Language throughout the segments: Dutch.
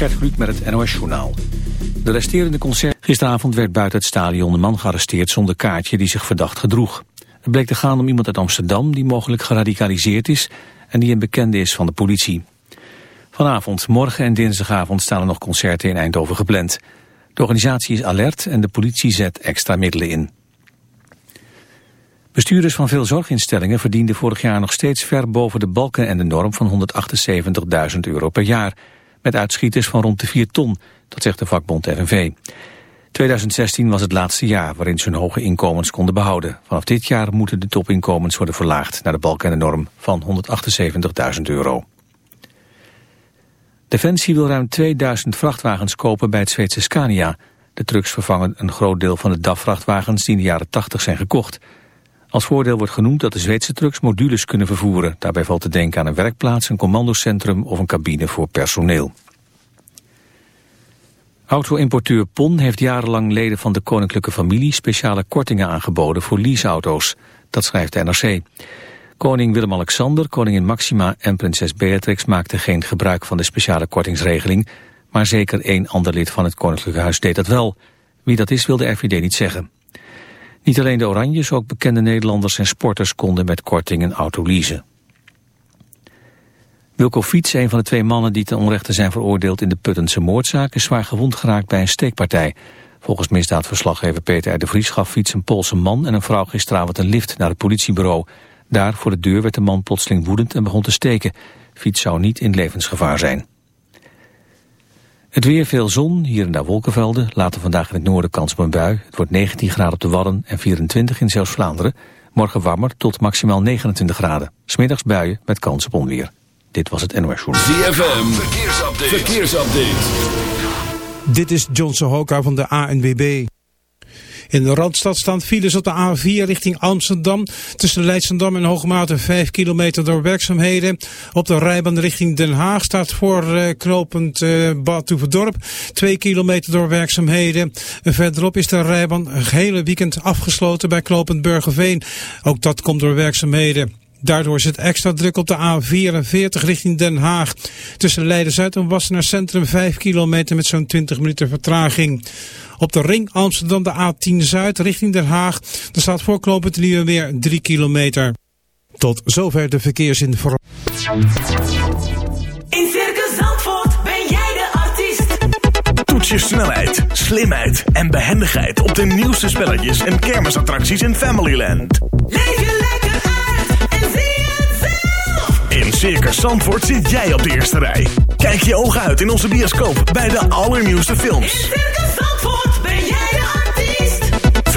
Gert met het NOS Journaal. De resterende concert... Gisteravond werd buiten het stadion een man gearresteerd zonder kaartje die zich verdacht gedroeg. Het bleek te gaan om iemand uit Amsterdam die mogelijk geradicaliseerd is en die een bekende is van de politie. Vanavond, morgen en dinsdagavond staan er nog concerten in Eindhoven gepland. De organisatie is alert en de politie zet extra middelen in. Bestuurders van veel zorginstellingen verdienden vorig jaar nog steeds ver boven de balken en de norm van 178.000 euro per jaar. Met uitschieters van rond de 4 ton, dat zegt de vakbond FNV. 2016 was het laatste jaar waarin ze hun hoge inkomens konden behouden. Vanaf dit jaar moeten de topinkomens worden verlaagd naar de balken en de norm van 178.000 euro. Defensie wil ruim 2000 vrachtwagens kopen bij het Zweedse Scania. De trucks vervangen een groot deel van de DAF-vrachtwagens die in de jaren 80 zijn gekocht. Als voordeel wordt genoemd dat de Zweedse trucks modules kunnen vervoeren. Daarbij valt te denken aan een werkplaats, een commandocentrum of een cabine voor personeel. Auto-importeur PON heeft jarenlang leden van de koninklijke familie speciale kortingen aangeboden voor leaseauto's. Dat schrijft de NRC. Koning Willem-Alexander, koningin Maxima en prinses Beatrix maakten geen gebruik van de speciale kortingsregeling, maar zeker één ander lid van het koninklijke huis deed dat wel. Wie dat is wil de RVD niet zeggen. Niet alleen de Oranjes, ook bekende Nederlanders en sporters konden met korting een auto leasen. Wilco Fiets, een van de twee mannen die ten onrechte zijn veroordeeld in de Puttense moordzaak, is zwaar gewond geraakt bij een steekpartij. Volgens misdaadverslaggever Peter de Vries gaf Fiets een Poolse man en een vrouw gisteravond een lift naar het politiebureau. Daar voor de deur werd de man plotseling woedend en begon te steken. Fiets zou niet in levensgevaar zijn. Het weer veel zon, hier en daar wolkenvelden. Later vandaag in het noorden kans op een bui. Het wordt 19 graden op de Wadden en 24 in zelfs Vlaanderen. Morgen warmer tot maximaal 29 graden. Smiddags buien met kans op onweer. Dit was het NOS Journal. ZFM, verkeersupdate. verkeersupdate. Dit is John Sohoka van de ANWB. In de Randstad staan files op de A4 richting Amsterdam. Tussen Leidschendam en Hoogmate 5 kilometer door werkzaamheden. Op de rijbaan richting Den Haag staat voor uh, knopend uh, Bad 2 kilometer door werkzaamheden. verderop is de rijbaan het hele weekend afgesloten bij knopend Burgerveen. Ook dat komt door werkzaamheden. Daardoor is het extra druk op de A44 richting Den Haag. Tussen Leiden-Zuid en Wassenaar Centrum 5 kilometer met zo'n 20 minuten vertraging. Op de ring Amsterdam de A10 Zuid richting Den Haag. Er staat voorklopend weer 3 kilometer. Tot zover de verkeersinformatie. In Circus Zandvoort ben jij de artiest. Toets je snelheid, slimheid en behendigheid op de nieuwste spelletjes en kermisattracties in Familyland. Leef je lekker uit en zie het zelf. In Circus Zandvoort zit jij op de eerste rij. Kijk je ogen uit in onze bioscoop bij de allernieuwste films. In Circus Zandvoort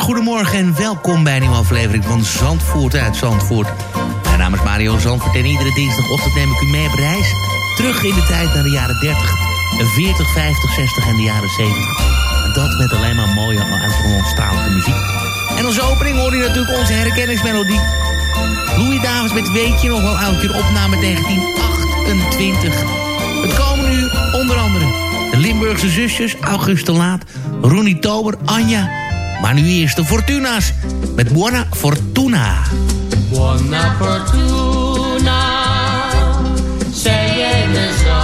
Goedemorgen en welkom bij een nieuwe aflevering van Zandvoort uit Zandvoort. Mijn naam is Mario Zandvoort en iedere dinsdagochtend neem ik u mee op reis. Terug in de tijd naar de jaren 30, 40, 50, 60 en de jaren 70. En dat met alleen maar mooie oud-Hollandstalige muziek. En als opening hoor je natuurlijk onze herkenningsmelodie. Louis Davids met Weet je nog wel oudje, opname 1928. Het komende uur onder andere de Limburgse zusjes, Auguste Laat, Ronnie Tober, Anja. Maar nu eerst de Fortuna's met Buona Fortuna. Buona fortuna, sei jij me zo.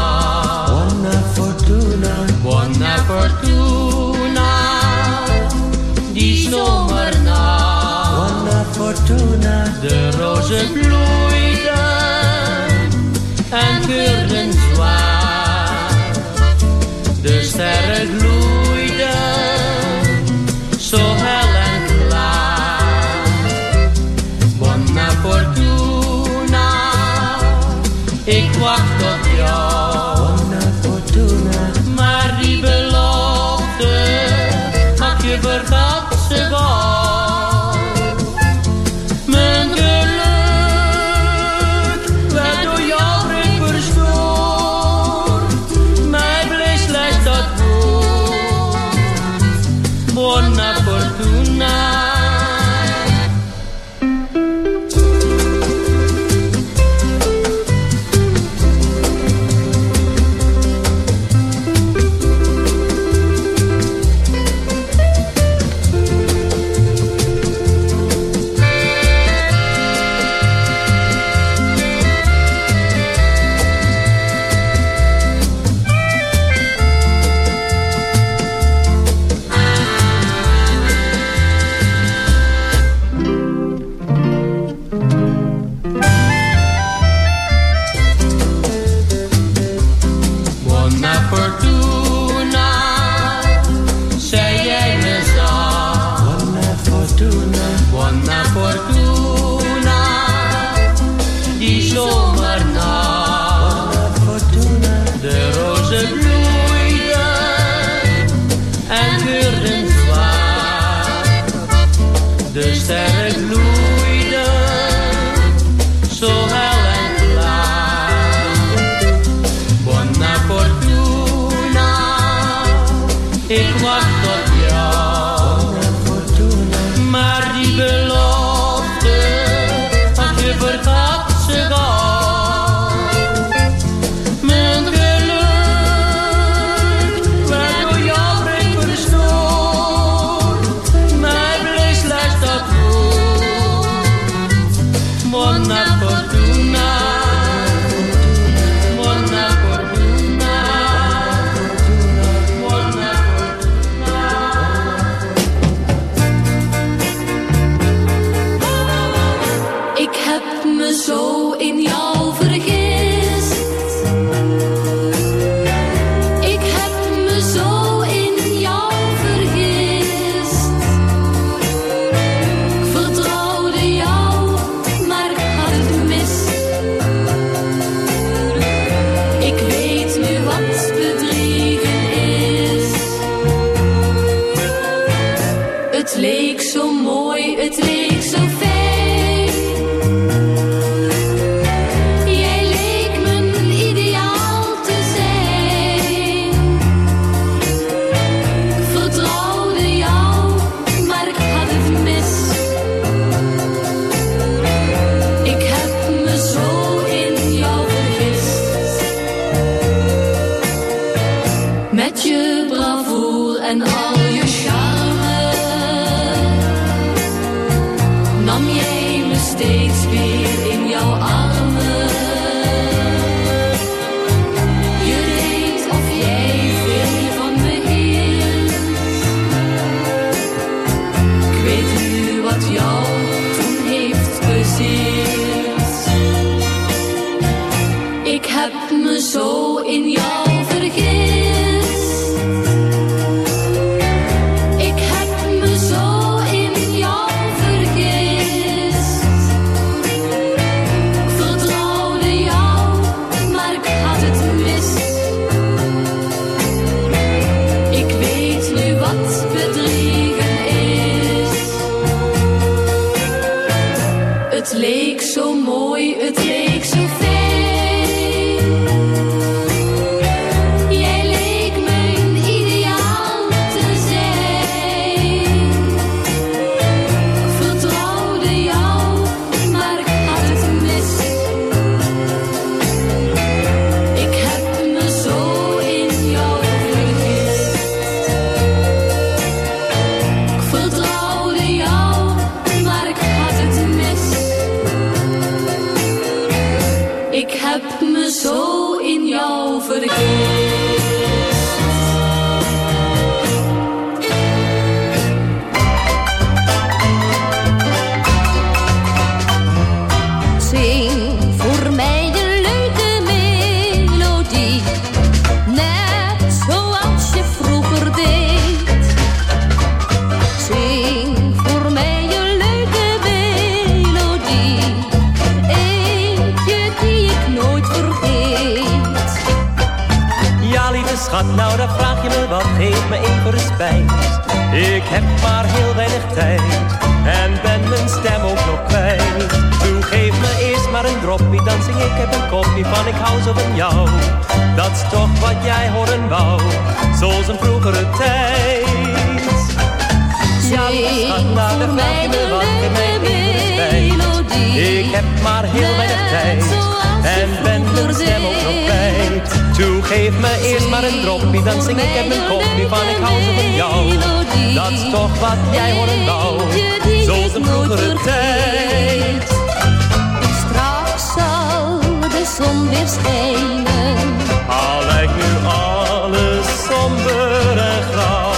Buona fortuna, buona fortuna, die zomer na. Buona fortuna, de rozen bloeiden It was but y'all. Ik heb maar heel weinig tijd en ben mijn stem ook nog kwijt. Doe geef me eerst maar een droppie, dan zing ik heb een kopje van ik hou zo van jou. Dat is toch wat jij horen wou, zoals een vroegere tijd. Ja, schat, naar de vraag me melody. mijn. Ik heb maar heel weinig tijd en ben een stem Toe, geef me eerst maar een droppie, dan zing ik en mijn kopje van ik hou zo van jou. Dat is toch wat jij horen wou, zoals een vroegere tijd. Straks zal de zon weer schijnen. Al lijkt nu alles somber en grauw.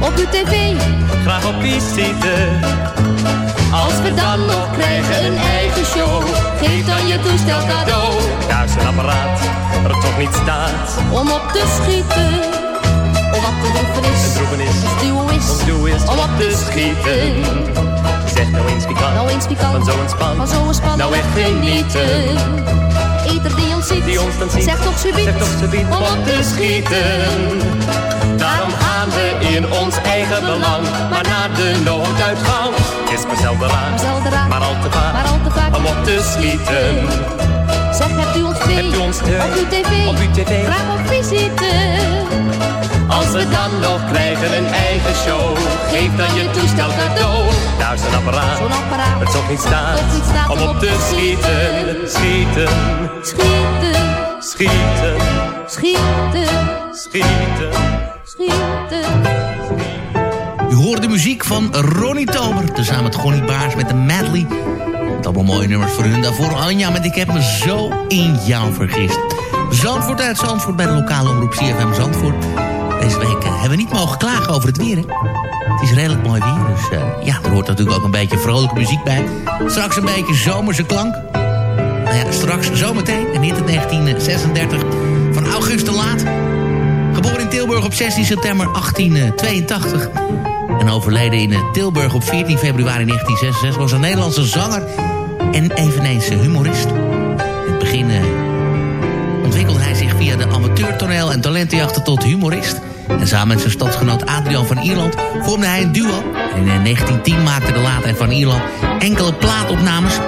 op uw tv? Graag op visite. Als we dan nog krijgen een eigen show, geef dan je toestel cadeau. Thuis een apparaat, er toch niet staat. Om op te schieten, om wat te droeven is. Een is, Ons duo is, ons doel is om op te schieten. Zeg nou eens wie kan, Nou eens wie kan, van zo'n span. van zo'n span, Nou echt genieten. Ieder die ons ziet, Die ons dan ziet, zegt toch subiet, zegt toch subiet, om op te schieten. Daarom gaan we in ons eigen belang. Maar na de nooduitgang is maar zelden raar. Maar al te vaak, om op te schieten. Zeg, hebt u ons Hebt u ons op uw tv, op uw tv. graag op visite. Als we dan nog krijgen een eigen show, geef dan je toestel cadeau. Thuis een apparaat, Zo'n apparaat, het toch niet niet staat om op te schieten. Schieten, Schieten, schieten, schieten, schieten. schieten. U hoort de muziek van Ronnie Tober. Tezamen met Gonnie Baars met de medley. Met allemaal mooie nummers voor hun. Daarvoor Anja met Ik heb me zo in jou vergist. Zandvoort uit Zandvoort bij de lokale omroep CFM Zandvoort. Deze week eh, hebben we niet mogen klagen over het weer. Hè? Het is redelijk mooi weer. Dus eh, ja, er hoort natuurlijk ook een beetje vrolijke muziek bij. Straks een beetje zomerse klank. Nou ja, straks zometeen. In 1936 van August de Laat. In Tilburg op 16 september 1882. En overleden in eh, Tilburg op 14 februari 1966 was een Nederlandse zanger en eveneens een humorist. In het begin eh, ontwikkelde hij zich via de amateurtoneel en talentenjachten tot humorist. En samen met zijn stadsgenoot Adrian van Ierland vormde hij een duo. En in eh, 1910 maakte de later van Ierland enkele plaatopnames.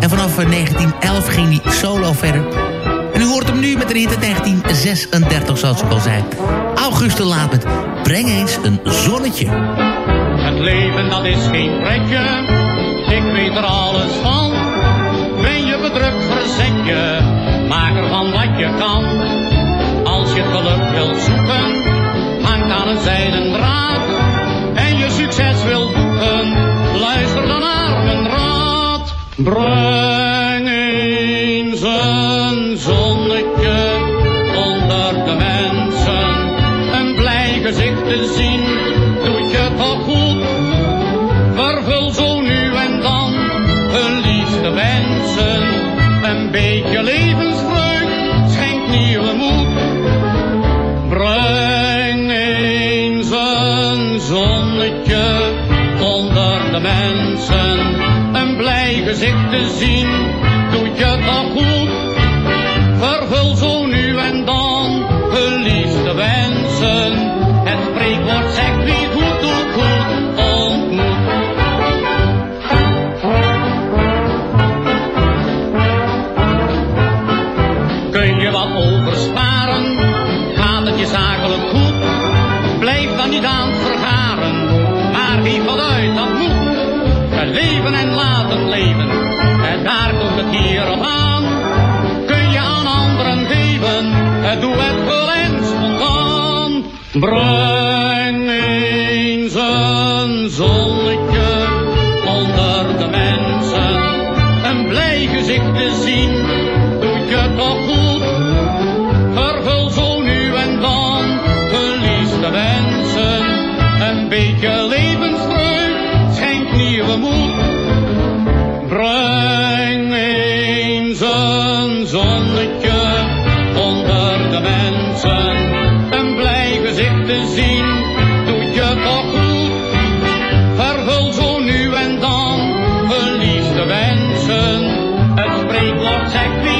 En vanaf eh, 1911 ging hij solo verder. En u hoort hem nu met een hit uit 1936, zoals ik al zei. Auguste laat met Breng eens een zonnetje. Het leven dat is geen pretje, ik weet er alles van. Ben je bedrukt, verzet je, maak ervan wat je kan. Als je geluk wilt zoeken, hangt aan een zijden spreekwoord zegt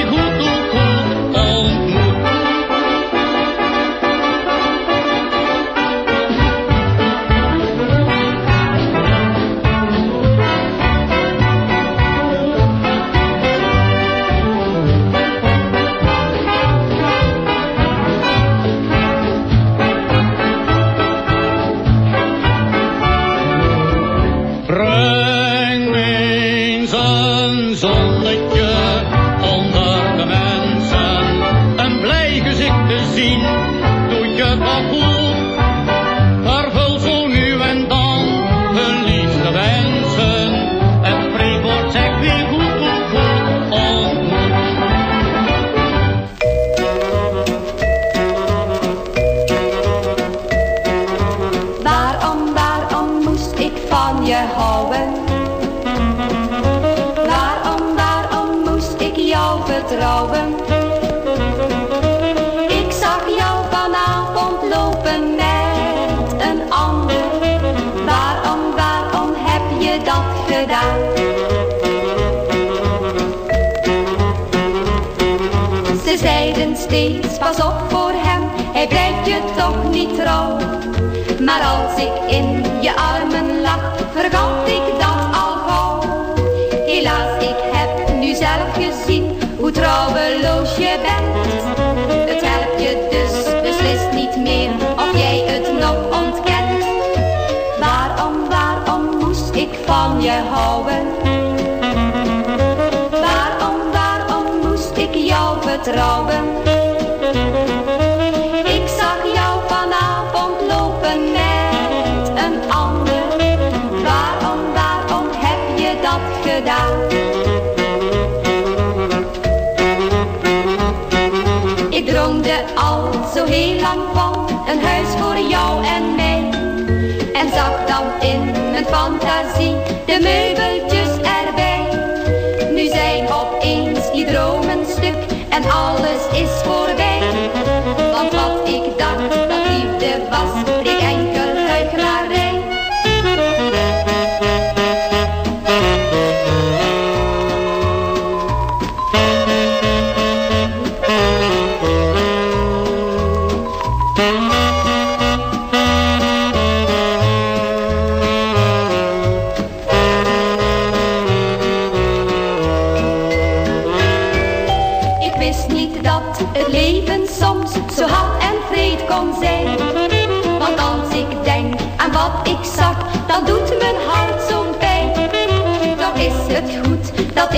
Ik droomde al zo heel lang van een huis voor jou en mij. En zag dan in mijn fantasie de meubeltjes erbij. Nu zijn opeens die dromen stuk en alles is voorbij.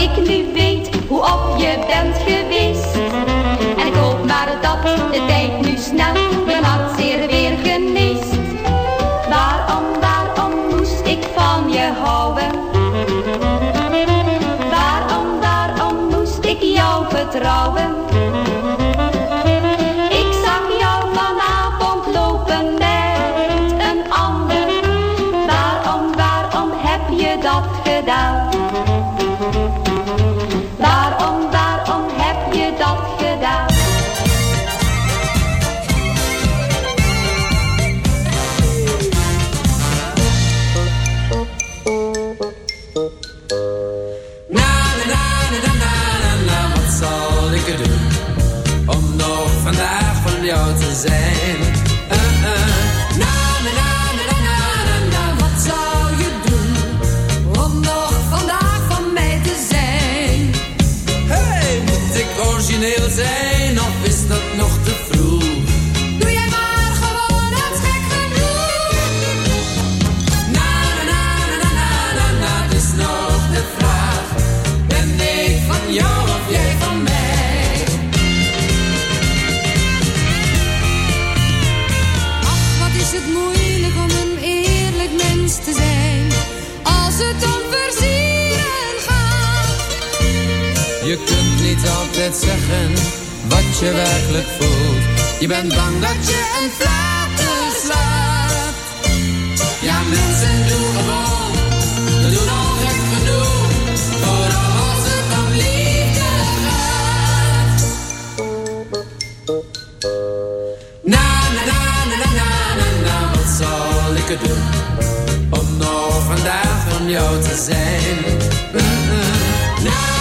Ik nu weet hoe op je bent geweest. En ik hoop maar dat de tijd nu snel mijn hart zeer weer geneest. Waarom, waarom moest ik van je houden? Waarom, waarom moest ik jou vertrouwen? Wat zal ik er doen om nog vandaag van jou te zijn? Je kunt niet altijd zeggen wat je werkelijk voelt. Je bent bang dat je een flater slaat. Ja, mensen doen gewoon, we doen al gek genoeg. Vooral als het om liefde gaat. Na, na, na, na, na, na, na, na, wat zal ik er doen? Om nog vandaag van jou te zijn. Na, na, na,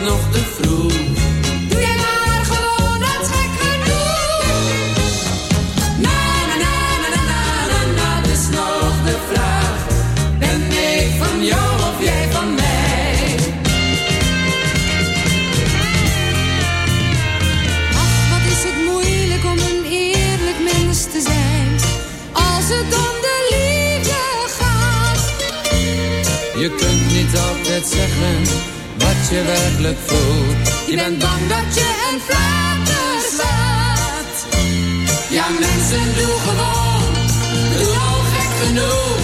dat nog te vroeg? Doe jij maar gewoon het gek genoeg. Na, na, na, na, na, na, na, na, het is nog de vraag. Ben ik van jou of jij van mij? Ach, wat is het moeilijk om een eerlijk mens te zijn. Als het om de liefde gaat. Je kunt niet altijd zeggen wat je werkelijk voelt. Je bent bang dat je een flater slaat. Ja, mensen doen gewoon, doen al gek genoeg.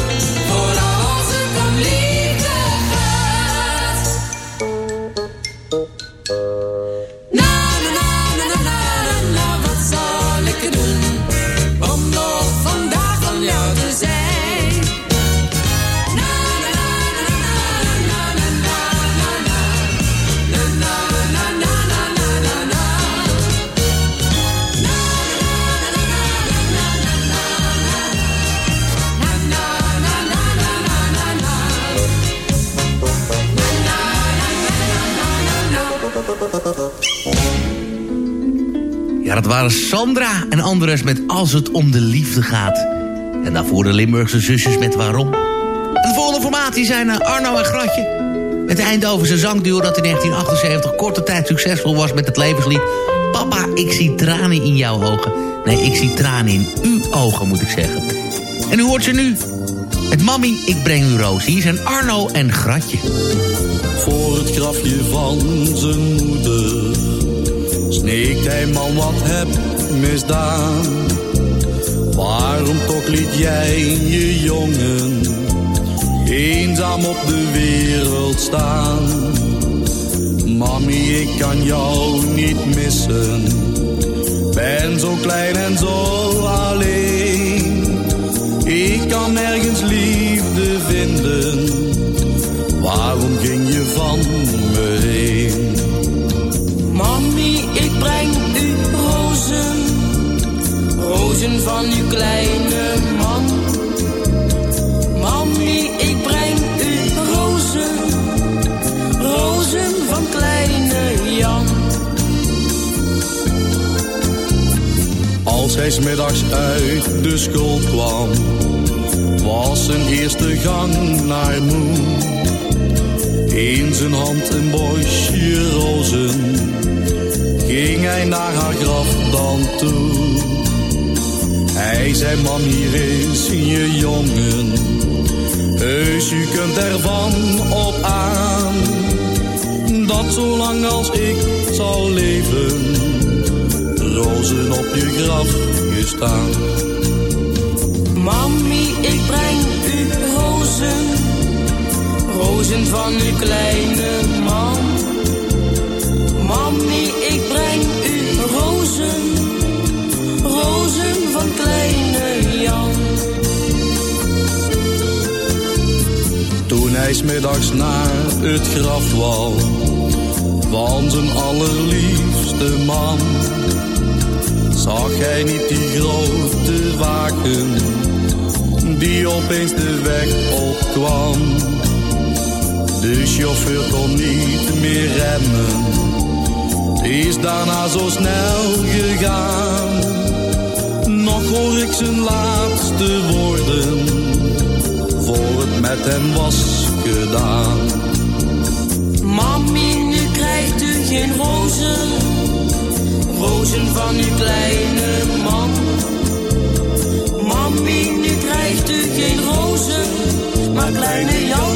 Vooral als het dat waren Sandra en Andres met Als het om de liefde gaat. En daarvoor de Limburgse zusjes met Waarom. En de volgende formatie zijn eh, Arno en Gratje. Het Eindhovense zangduo dat in 1978 korte tijd succesvol was met het levenslied... Papa, ik zie tranen in jouw ogen. Nee, ik zie tranen in uw ogen, moet ik zeggen. En u hoort ze nu. Het Mami, ik breng u roos. Hier zijn Arno en Gratje. Voor het grafje van zijn moeder sneekt hij man wat heb misdaan. Waarom toch liet jij je jongen eenzaam op de wereld staan? Mami, ik kan jou niet missen. Ben zo klein en zo alleen. Ik kan nergens liefde vinden. Waarom ging je van kleine man. Mami, ik breng u rozen, rozen van kleine Jan. Als hij smiddags uit de school kwam, was zijn eerste gang naar moe. In zijn hand een bosje rozen, ging hij naar haar graf dan toe. Hij zei, mam, hier is je jongen, heus u kunt ervan op aan. Dat zolang als ik zal leven, rozen op je graf gestaan. Mami, ik breng u rozen, rozen van uw kleine man. Mami, ik breng u rozen kleine Jan. Toen hij smiddags naar het graf wou van zijn allerliefste man, zag hij niet die grote waken die opeens de weg opkwam. De chauffeur kon niet meer remmen, is daarna zo snel gegaan. Hoor ik zijn laatste woorden, voor het met hem was gedaan. Mami, nu krijgt u geen rozen, rozen van uw kleine man. Mami, nu krijgt u geen rozen, maar kleine Jan,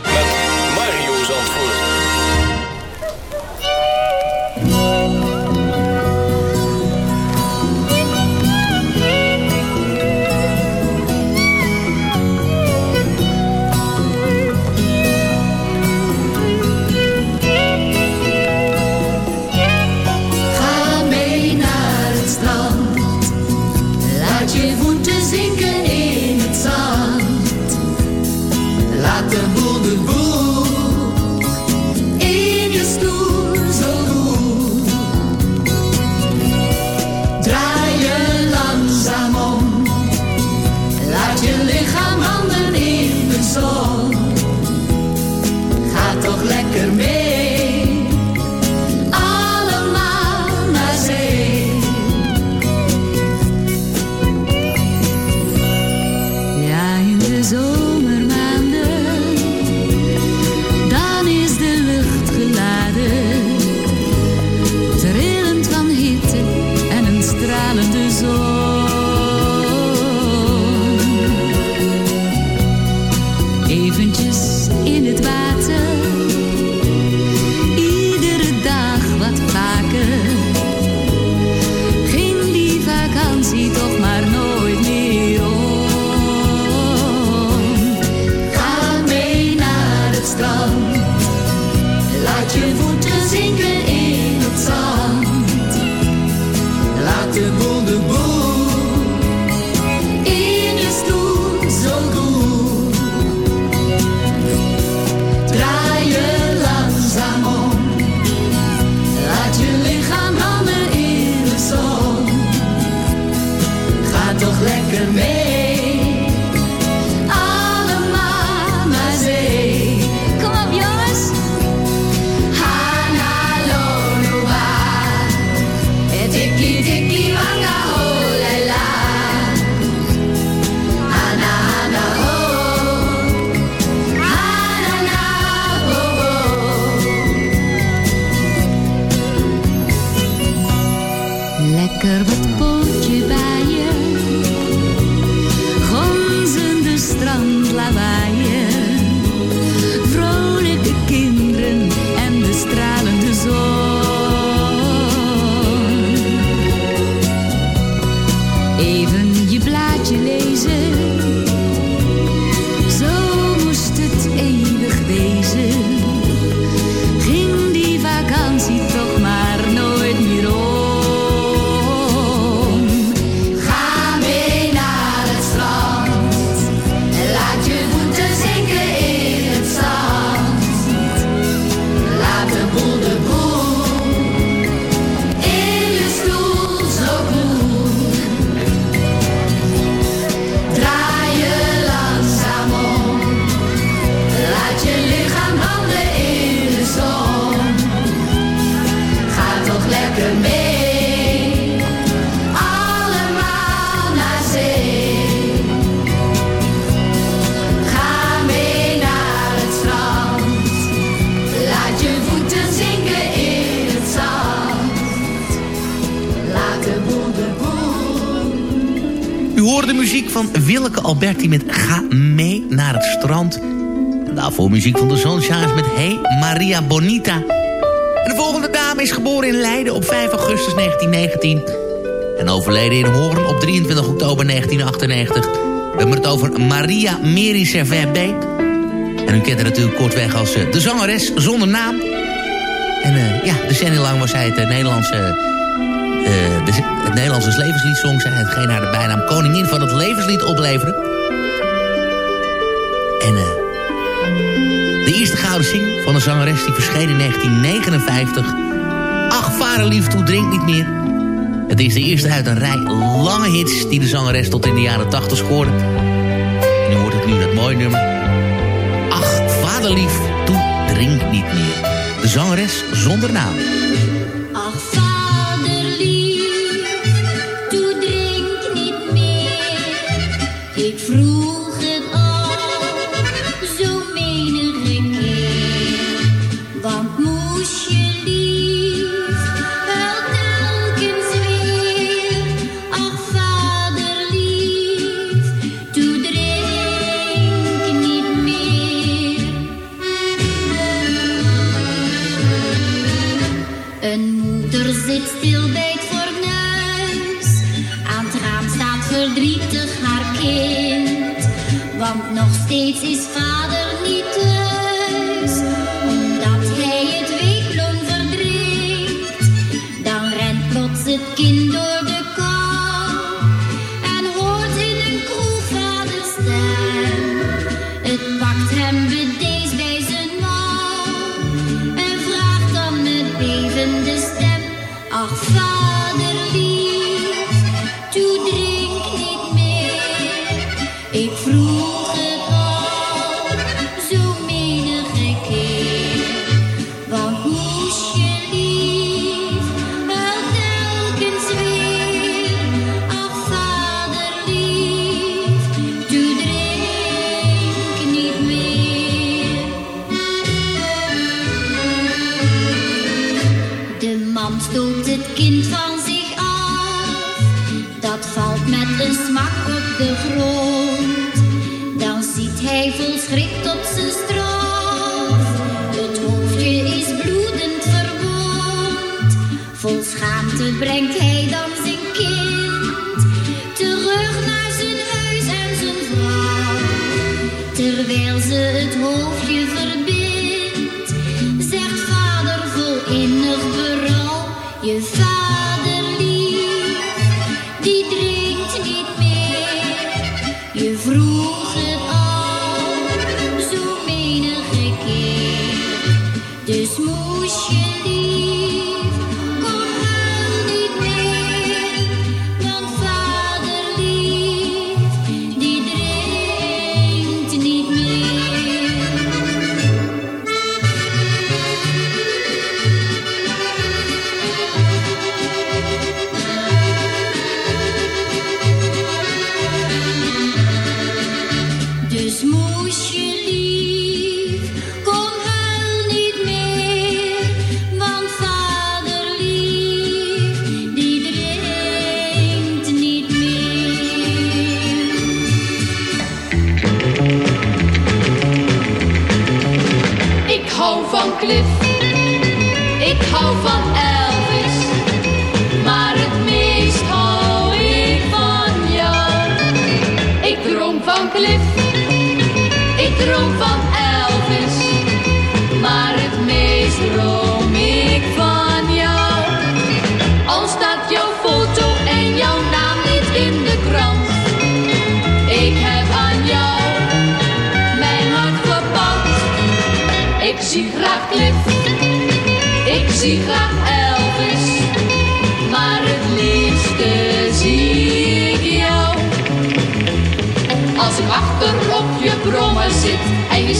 met Ga mee naar het strand. En daarvoor muziek van de Sunshines met Hey Maria Bonita. En de volgende dame is geboren in Leiden op 5 augustus 1919. En overleden in Hoorn op 23 oktober 1998. We hebben het over Maria Meri Servet Beek. En u kent haar natuurlijk kortweg als eh, de zangeres zonder naam. En uh, ja, decennia lang was zij het uh, Nederlandse... Uh, het Nederlandse levenslied zong. Hetgeen haar de bijnaam koningin van het levenslied opleverde. En de eerste gouden sing van de zangeres die verscheen in 1959. Ach, vaderlief, toe drink niet meer. Het is de eerste uit een rij lange hits die de zangeres tot in de jaren 80 scoorde. En u hoort het nu, dat mooie nummer. Ach, vaderlief, toe drink niet meer. De zangeres zonder naam. Brengt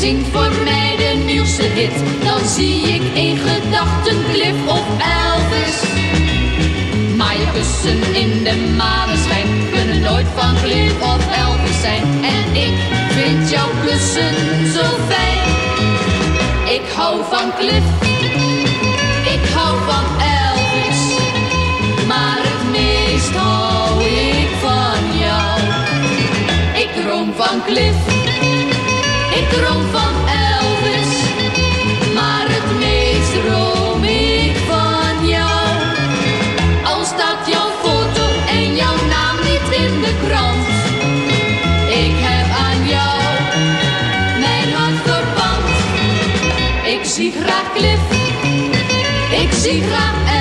zingt voor mij de nieuwste hit, dan zie ik in gedachten Cliff of Elvis. Maar je kussen in de maneschijn kunnen nooit van Cliff of Elvis zijn. En ik vind jouw kussen zo fijn. Ik hou van Cliff, ik hou van Elvis, maar het meest hou ik van jou. Cliff. Droom van Elvis, maar het meest droom van jou. Al staat jouw foto en jouw naam niet in de krant. Ik heb aan jou mijn hart verpand. Ik zie graag Cliff, ik zie graag Elvis,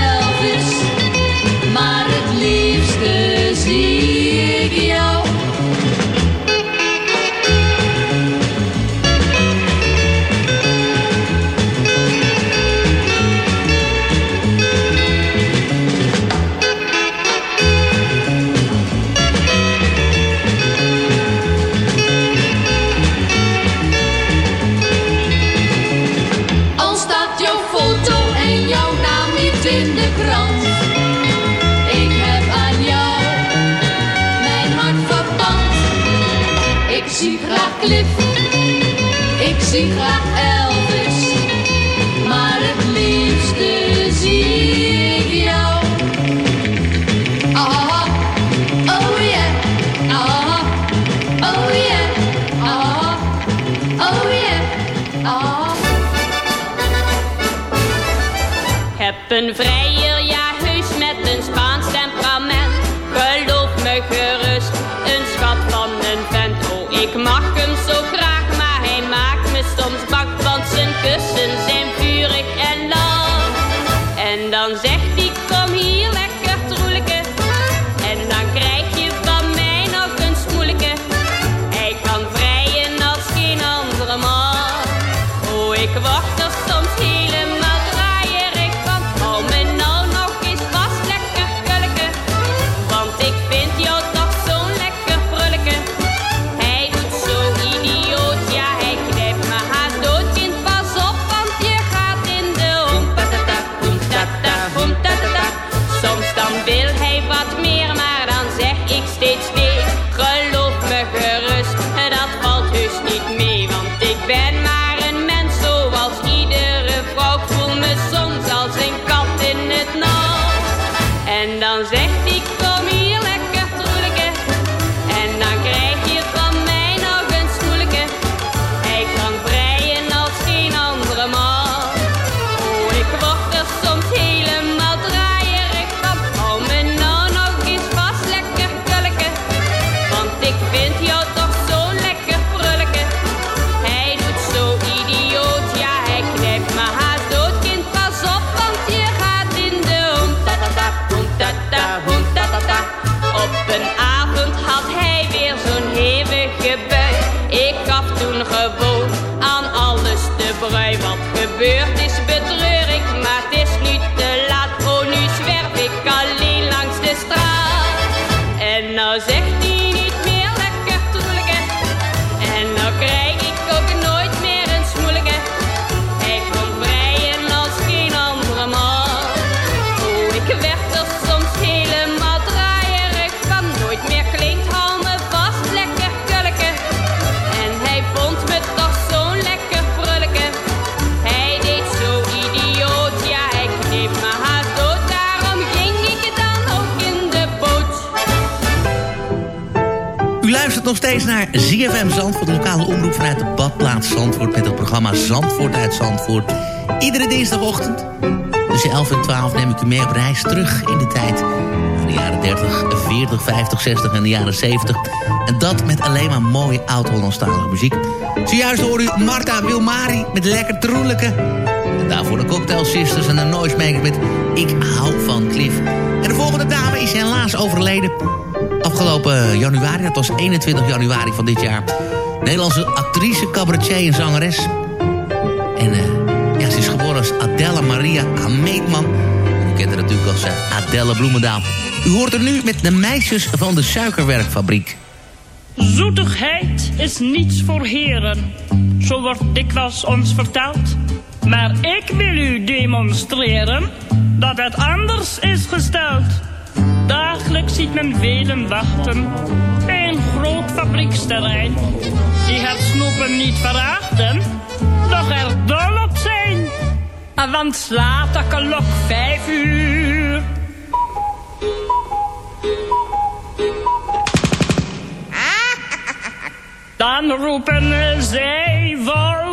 zie graag Cliff, ik zie graag Elvis. Maar het liefste zie ik jou. Ah, oh yeah, ah, oh yeah, ah, oh yeah, ah. Heb een vrijer, Oh, Wat steeds naar ZFM Zandvoort, de lokale omroep vanuit de badplaats Zandvoort... met het programma Zandvoort uit Zandvoort. Iedere dinsdagochtend tussen 11 en 12 neem ik u mee op reis terug in de tijd. Naar de jaren 30, 40, 50, 60 en de jaren 70. En dat met alleen maar mooie oud-Hollandstalige muziek. Zojuist hoor u Marta Wilmari met Lekker Troelijke. En daarvoor de Cocktail Sisters en de Noisemaker met Ik hou van Cliff. En de volgende dame is helaas overleden. Afgelopen januari, dat was 21 januari van dit jaar. Nederlandse actrice, cabaretier en zangeres. En eh, ja, ze is geboren als Adelle Maria Ameetman. U kent haar natuurlijk als Adelle Bloemendaal. U hoort er nu met de meisjes van de suikerwerkfabriek. Zoetigheid is niets voor heren, zo wordt dikwijls ons verteld. Maar ik wil u demonstreren dat het anders is gesteld. Dagelijks ziet men velen wachten een groot fabrieksterrein. Die het snoepen niet verachten, doch er dol op zijn. Want slaat de klok vijf uur. Dan roepen zij vol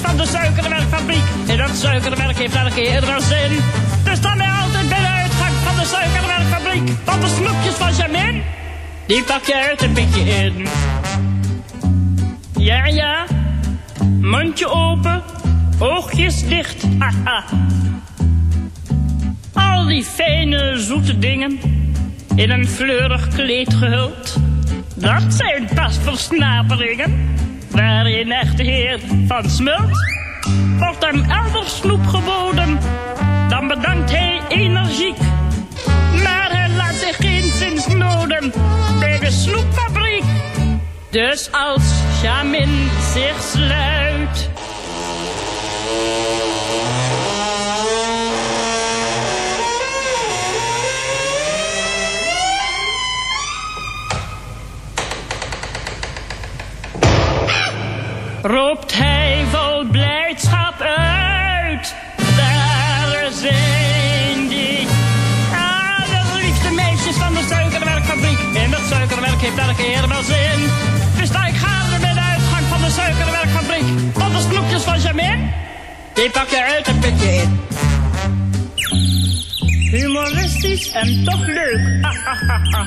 van de suikerwerkfabriek. En dat suikerwerk heeft elke keer wel zin. Dus staan wij altijd bij de uitgang van de suikerwerkfabriek. Want de snoepjes van Jamin, die pak je uit een beetje in. Ja, ja, mondje open, oogjes dicht, haha. Al die fijne, zoete dingen, in een fleurig kleed gehuld. Dat zijn pas versnaperingen, waarin echte heer van smult. Wordt hem elders snoep geboden, dan bedankt hij energiek. Maar hij laat zich geen zins noden bij de snoepfabriek. Dus als Jamin zich sluit. Roept hij vol blijdschap uit. Daar zijn die. Ah, de meisjes van de suikerwerkfabriek. En dat suikerwerk heeft elke keer wel zin. Dus sta ik gaarne bij de uitgang van de suikerwerkfabriek. Want de snoepjes van Jamin, die pak je uit een pitje in. Humoristisch en toch leuk. Ah, ah, ah.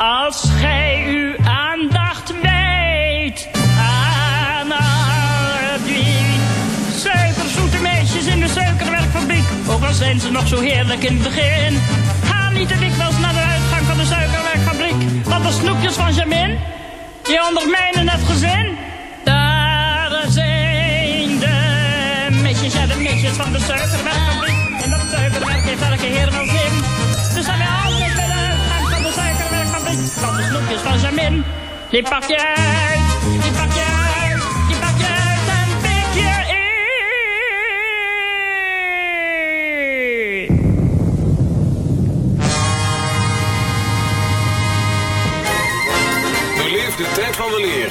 Als gij uw aandacht wijdt aan al die suikerzoete meisjes in de suikerwerkfabriek. Ook al zijn ze nog zo heerlijk in het begin. Ga niet te dikwijls naar de uitgang van de suikerwerkfabriek. Want de snoepjes van Jamin, die ondermijnen het gezin. Daar zijn de meisjes, ja de meisjes van de suikerwerkfabriek. En dat suikerwerk heeft elke heer wel zin. De snoepjes van Jamin, die pak uit, die pak uit, die pak je uit en pik je in. Beleef de tijd van weleer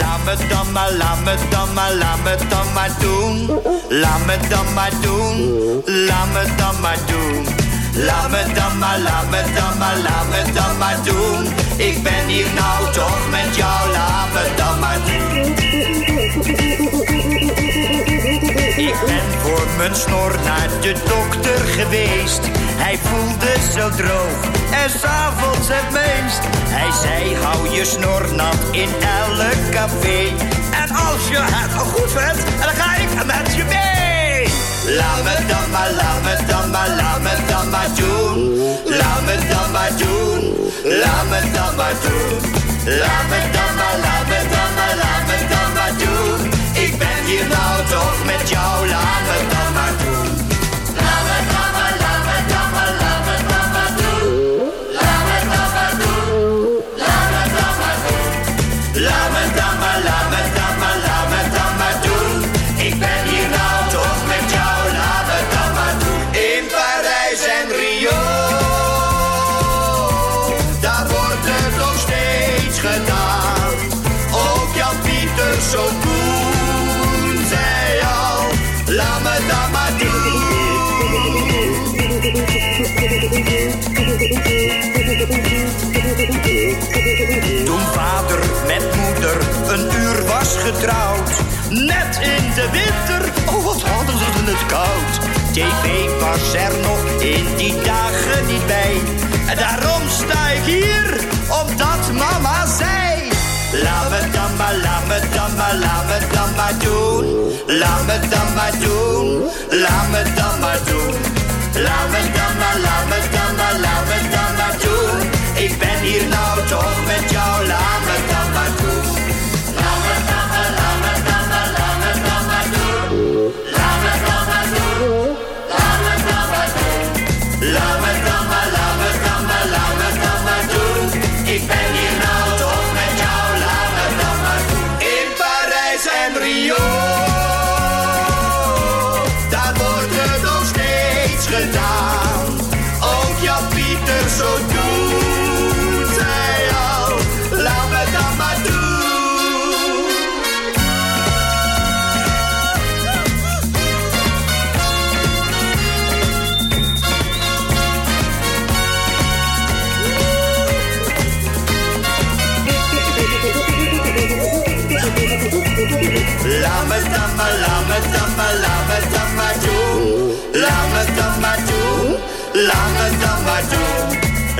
Laat me dan maar, laat me dan maar, laat me dan maar doen. Laat me dan maar doen, laat me dan maar doen. Laat me dan maar, laat me dan maar, laat me dan maar doen. Ik ben hier nou toch met jou, laat me dan maar doen. Ik ben voor mijn snor naar de dokter geweest. Voelde zo droog en s'avonds het meest. Hij zei, hou je snor nat in elk café. En als je het goed vindt, dan ga ik met je mee. Laat me dan maar, laat me dan maar, laat me dan maar doen. Laat me dan maar doen, laat me dan maar doen. Laat me dan maar, laat me dan maar, laat me dan maar doen. Ik ben hier nou toch met jou, laat me dan maar doen. Toen vader met moeder een uur was getrouwd, net in de winter, oh wat hadden ze het koud. TV was er nog in die dagen niet bij. En daarom sta ik hier, omdat mama zei... Laat me dan maar, laat me dan maar, laat me dan maar doen. Laat me dan maar doen, laat me dan maar doen. Laat me dan maar, laat me dan maar,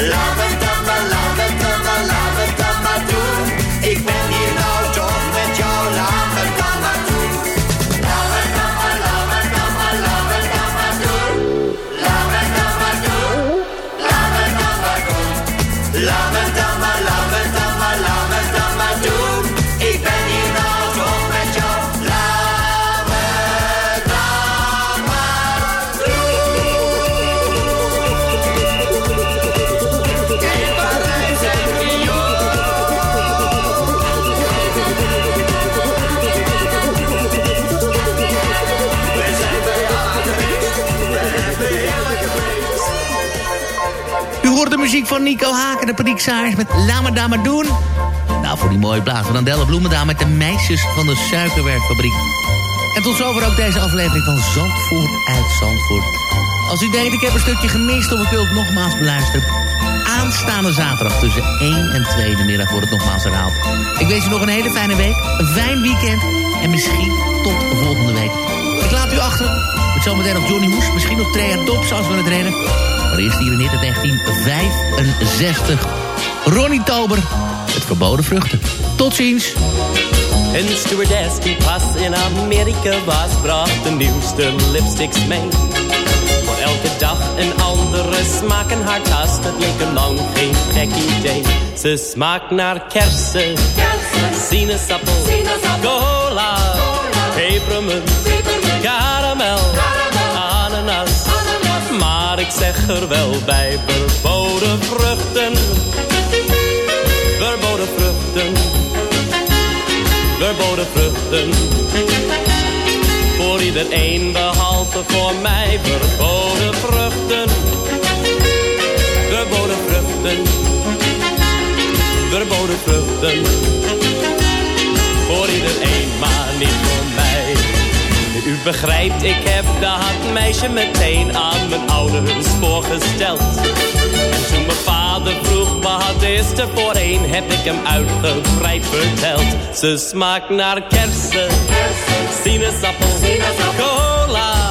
doen. Muziek van Nico Haken, de paniekzaaiers met Laat me daar maar doen. Nou, voor die mooie plaat van Andelle Bloemendaal met de meisjes van de suikerwerkfabriek. En tot zover ook deze aflevering van Zandvoort uit Zandvoort. Als u denkt, ik heb een stukje gemist of ik wil het nogmaals beluisteren... aanstaande zaterdag tussen 1 en 2 in de middag wordt het nogmaals herhaald. Ik wens u nog een hele fijne week, een fijn weekend... en misschien tot volgende week. Ik laat u achter met zometeen nog Johnny Hoes, misschien nog Trea Dops als we het redden... Maar eerst hier in 1965. Ronnie Tober, het verboden vruchten. Tot ziens. Een stewardess die pas in Amerika was, bracht de nieuwste lipsticks mee. Voor elke dag een andere smaak in haar tas, dat leek een lang geen gek idee. Ze smaakt naar kersen, sinaasappel, cola, pepermunt, karamel, ananas. Maar zeg er wel bij, verboden vruchten, verboden vruchten verboden vruchten. Voor iedereen behalve voor mij verboden vruchten. Verboden vruchten. Verboden vruchten. Voor iedereen, maar niet voor mij. U begrijpt, ik heb dat meisje meteen aan mijn ouders voorgesteld. En toen mijn vader vroeg wat is er voor een, heb ik hem uitgebreid verteld. Ze smaakt naar kersen, sinaasappel, cola,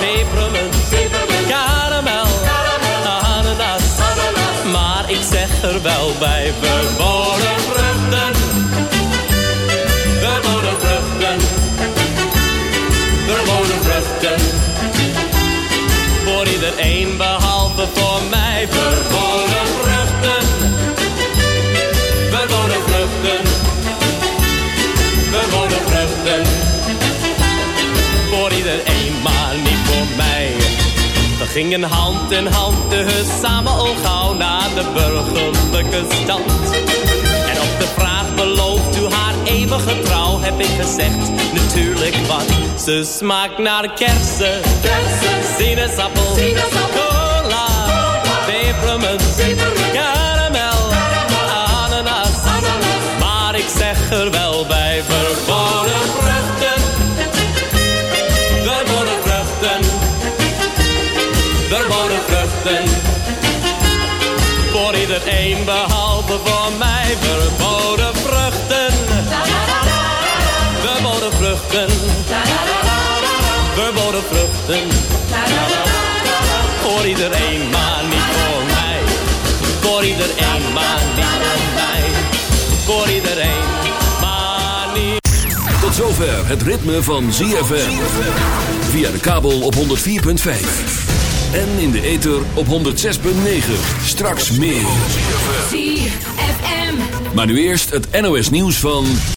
pepermunt, karamel, ananas. Maar ik zeg er wel bij, verboden gingen hand in hand dus samen al gauw naar de burgerlijke stand. En op de vraag belooft u haar eeuwige trouw? heb ik gezegd, natuurlijk wat. Ze smaakt naar kersen, sinaasappel, cola, pepermunt, karamel, ananas. Maar ik zeg er wel Voor iedereen, maar niet voor mij. Voor iedereen, maar niet voor mij. Voor iedereen, maar niet. Tot zover het ritme van ZFM. Via de kabel op 104.5. En in de ether op 106.9. Straks meer. ZFM. Maar nu eerst het NOS nieuws van...